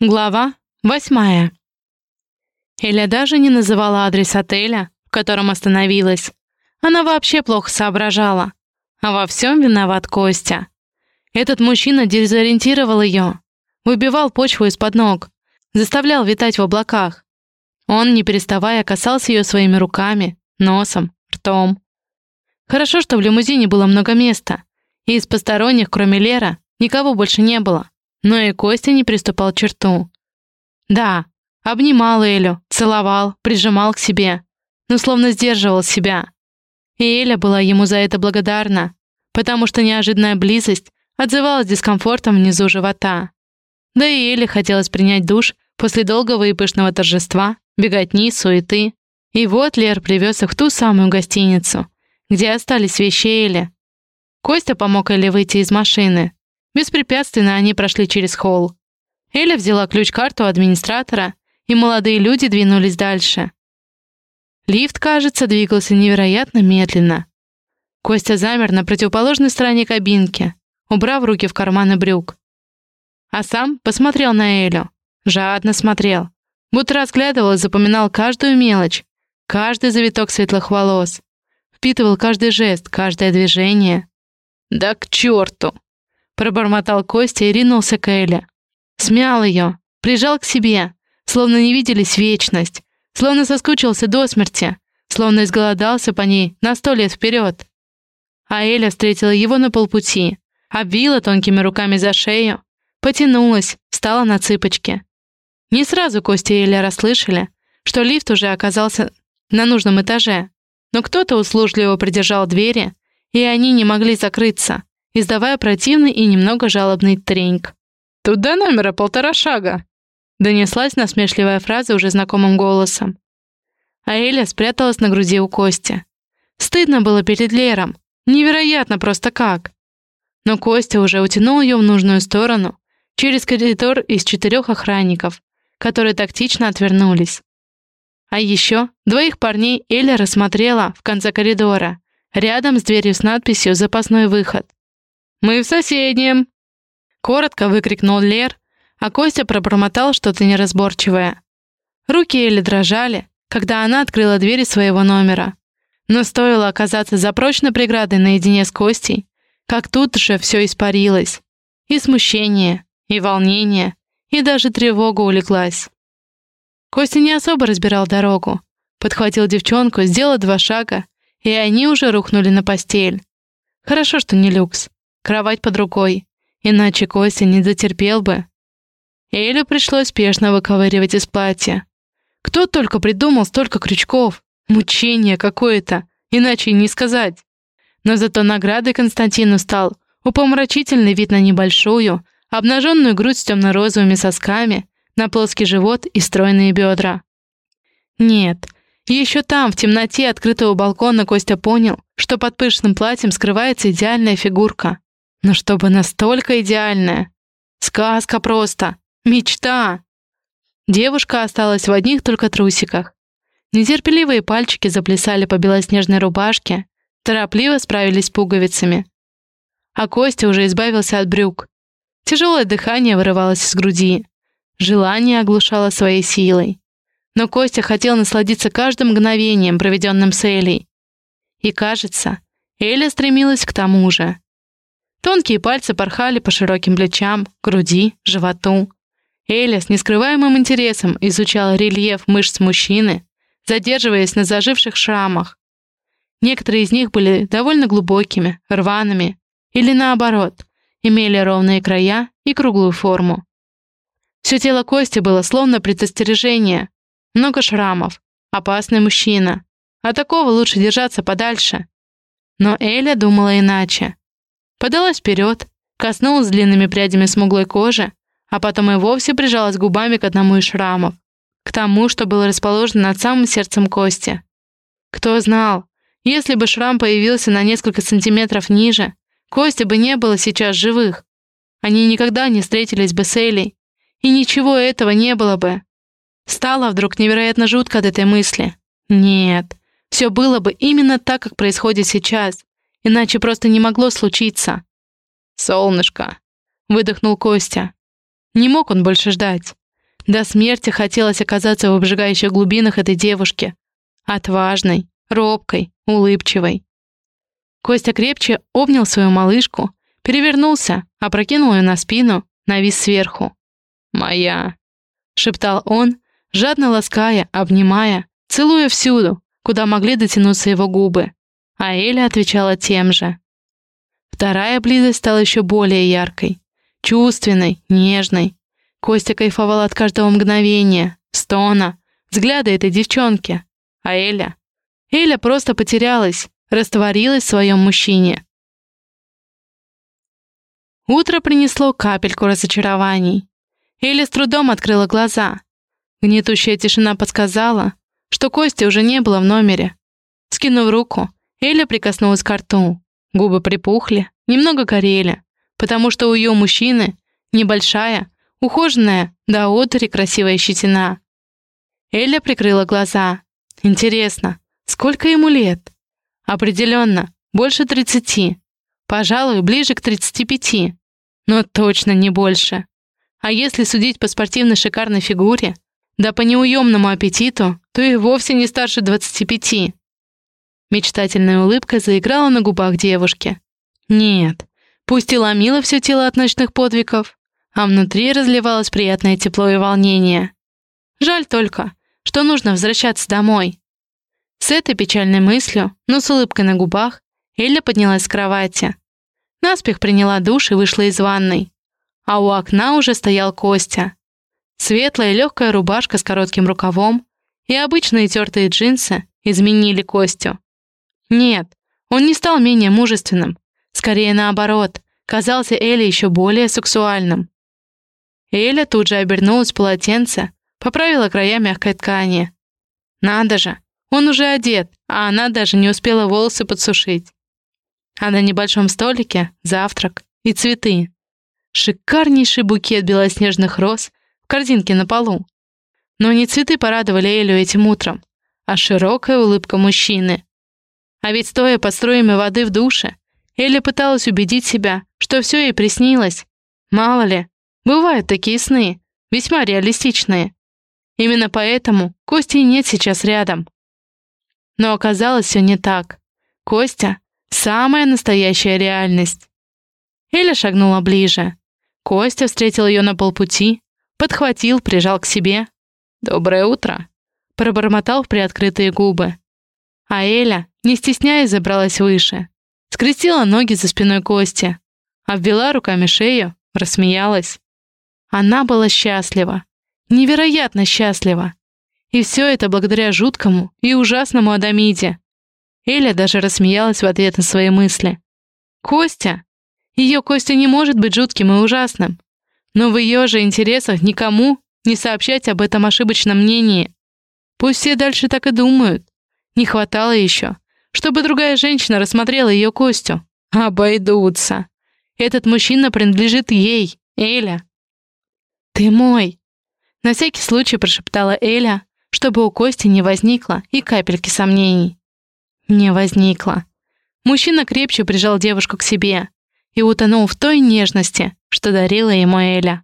Глава восьмая. Эля даже не называла адрес отеля, в котором остановилась. Она вообще плохо соображала. А во всем виноват Костя. Этот мужчина дезориентировал ее, выбивал почву из-под ног, заставлял витать в облаках. Он, не переставая, касался ее своими руками, носом, ртом. Хорошо, что в лимузине было много места, и из посторонних, кроме Лера, никого больше не было. Но и Костя не приступал к черту. Да, обнимал Элю, целовал, прижимал к себе, но словно сдерживал себя. И Эля была ему за это благодарна, потому что неожиданная близость отзывалась дискомфортом внизу живота. Да и Эле хотелось принять душ после долгого и пышного торжества, беготни, суеты. И вот Лер привез их в ту самую гостиницу, где остались вещи Эли. Костя помог Эле выйти из машины, Беспрепятственно они прошли через холл. Эля взяла ключ-карту администратора, и молодые люди двинулись дальше. Лифт, кажется, двигался невероятно медленно. Костя замер на противоположной стороне кабинки, убрав руки в карманы брюк. А сам посмотрел на Элю. Жадно смотрел. Будто разглядывал и запоминал каждую мелочь, каждый завиток светлых волос. Впитывал каждый жест, каждое движение. «Да к черту!» Пробормотал Костя и ринулся к Эле. Смял ее, прижал к себе, словно не виделись вечность, словно соскучился до смерти, словно изголодался по ней на сто лет вперед. А Эля встретила его на полпути, обвила тонкими руками за шею, потянулась, встала на цыпочки. Не сразу Костя и Эля расслышали, что лифт уже оказался на нужном этаже, но кто-то услужливо придержал двери, и они не могли закрыться издавая противный и немного жалобный треньк. «Тут до номера полтора шага!» Донеслась насмешливая фраза уже знакомым голосом. А Эля спряталась на груди у Кости. Стыдно было перед Лером. Невероятно просто как. Но Костя уже утянул ее в нужную сторону, через коридор из четырех охранников, которые тактично отвернулись. А еще двоих парней Эля рассмотрела в конце коридора, рядом с дверью с надписью «Запасной выход». «Мы в соседнем!» Коротко выкрикнул Лер, а Костя пробормотал что-то неразборчивое. Руки Эли дрожали, когда она открыла двери своего номера. Но стоило оказаться за прочной преградой наедине с Костей, как тут же все испарилось. И смущение, и волнение, и даже тревога улеглась. Костя не особо разбирал дорогу. Подхватил девчонку, сделал два шага, и они уже рухнули на постель. Хорошо, что не люкс кровать под рукой, иначе Костя не затерпел бы. Элю пришлось спешно выковыривать из платья. Кто только придумал столько крючков? Мучение какое-то, иначе и не сказать. Но зато наградой Константину стал упомрачительный вид на небольшую, обнаженную грудь с темно-розовыми сосками, на плоский живот и стройные бедра. Нет, еще там, в темноте открытого балкона, Костя понял, что под пышным платьем скрывается идеальная фигурка. Но чтобы настолько идеальная. Сказка просто. Мечта. Девушка осталась в одних только трусиках. Нетерпеливые пальчики заплясали по белоснежной рубашке, торопливо справились с пуговицами. А Костя уже избавился от брюк. Тяжелое дыхание вырывалось из груди. Желание оглушало своей силой. Но Костя хотел насладиться каждым мгновением, проведенным с Элей. И кажется, Эля стремилась к тому же. Тонкие пальцы порхали по широким плечам, груди, животу. Эля с нескрываемым интересом изучала рельеф мышц мужчины, задерживаясь на заживших шрамах. Некоторые из них были довольно глубокими, рваными, или наоборот, имели ровные края и круглую форму. Все тело Кости было словно предостережение. Много шрамов. Опасный мужчина. От такого лучше держаться подальше. Но Эля думала иначе. Подалась вперед, коснулась длинными прядями смуглой кожи, а потом и вовсе прижалась губами к одному из шрамов, к тому, что было расположено над самым сердцем кости. Кто знал, если бы шрам появился на несколько сантиметров ниже, Кости бы не было сейчас живых. Они никогда не встретились бы с Элей, и ничего этого не было бы. Стало вдруг невероятно жутко от этой мысли. Нет, все было бы именно так, как происходит сейчас. Иначе просто не могло случиться. «Солнышко!» — выдохнул Костя. Не мог он больше ждать. До смерти хотелось оказаться в обжигающих глубинах этой девушки. Отважной, робкой, улыбчивой. Костя крепче обнял свою малышку, перевернулся, опрокинул ее на спину, навис сверху. «Моя!» — шептал он, жадно лаская, обнимая, целуя всюду, куда могли дотянуться его губы. А Эля отвечала тем же. Вторая близость стала еще более яркой, чувственной, нежной. Костя кайфовал от каждого мгновения, стона, взгляда этой девчонки. А Эля? Эля просто потерялась, растворилась в своем мужчине. Утро принесло капельку разочарований. Эля с трудом открыла глаза. Гнетущая тишина подсказала, что Кости уже не было в номере. Скинув руку, Эля прикоснулась к рту. Губы припухли, немного горели, потому что у ее мужчины небольшая, ухоженная, до одури красивая щетина. Эля прикрыла глаза. Интересно, сколько ему лет? Определенно, больше тридцати. Пожалуй, ближе к тридцати пяти. Но точно не больше. А если судить по спортивной шикарной фигуре, да по неуемному аппетиту, то и вовсе не старше двадцати пяти. Мечтательная улыбка заиграла на губах девушки. Нет, пусть и ломила все тело от ночных подвигов, а внутри разливалось приятное тепло и волнение. Жаль только, что нужно возвращаться домой. С этой печальной мыслью, но с улыбкой на губах, Эля поднялась с кровати. Наспех приняла душ и вышла из ванной. А у окна уже стоял Костя. Светлая легкая рубашка с коротким рукавом и обычные тертые джинсы изменили Костю. Нет, он не стал менее мужественным. Скорее наоборот, казался Эле еще более сексуальным. Эля тут же обернулась в полотенце, поправила края мягкой ткани. Надо же, он уже одет, а она даже не успела волосы подсушить. А на небольшом столике завтрак и цветы. Шикарнейший букет белоснежных роз в корзинке на полу. Но не цветы порадовали Элю этим утром, а широкая улыбка мужчины. А ведь стоя под струями воды в душе, Эля пыталась убедить себя, что все ей приснилось. Мало ли, бывают такие сны, весьма реалистичные. Именно поэтому Кости нет сейчас рядом. Но оказалось все не так. Костя — самая настоящая реальность. Эля шагнула ближе. Костя встретил ее на полпути, подхватил, прижал к себе. «Доброе утро», — пробормотал в приоткрытые губы. А Эля, не стесняясь, забралась выше. Скрестила ноги за спиной Кости, обвела руками шею, рассмеялась. Она была счастлива, невероятно счастлива. И все это благодаря жуткому и ужасному Адамиде. Эля даже рассмеялась в ответ на свои мысли. Костя? Ее Костя не может быть жутким и ужасным. Но в ее же интересах никому не сообщать об этом ошибочном мнении. Пусть все дальше так и думают. Не хватало еще, чтобы другая женщина рассмотрела ее Костю. Обойдутся. Этот мужчина принадлежит ей, Эля. «Ты мой!» На всякий случай прошептала Эля, чтобы у Кости не возникло и капельки сомнений. Не возникло. Мужчина крепче прижал девушку к себе и утонул в той нежности, что дарила ему Эля.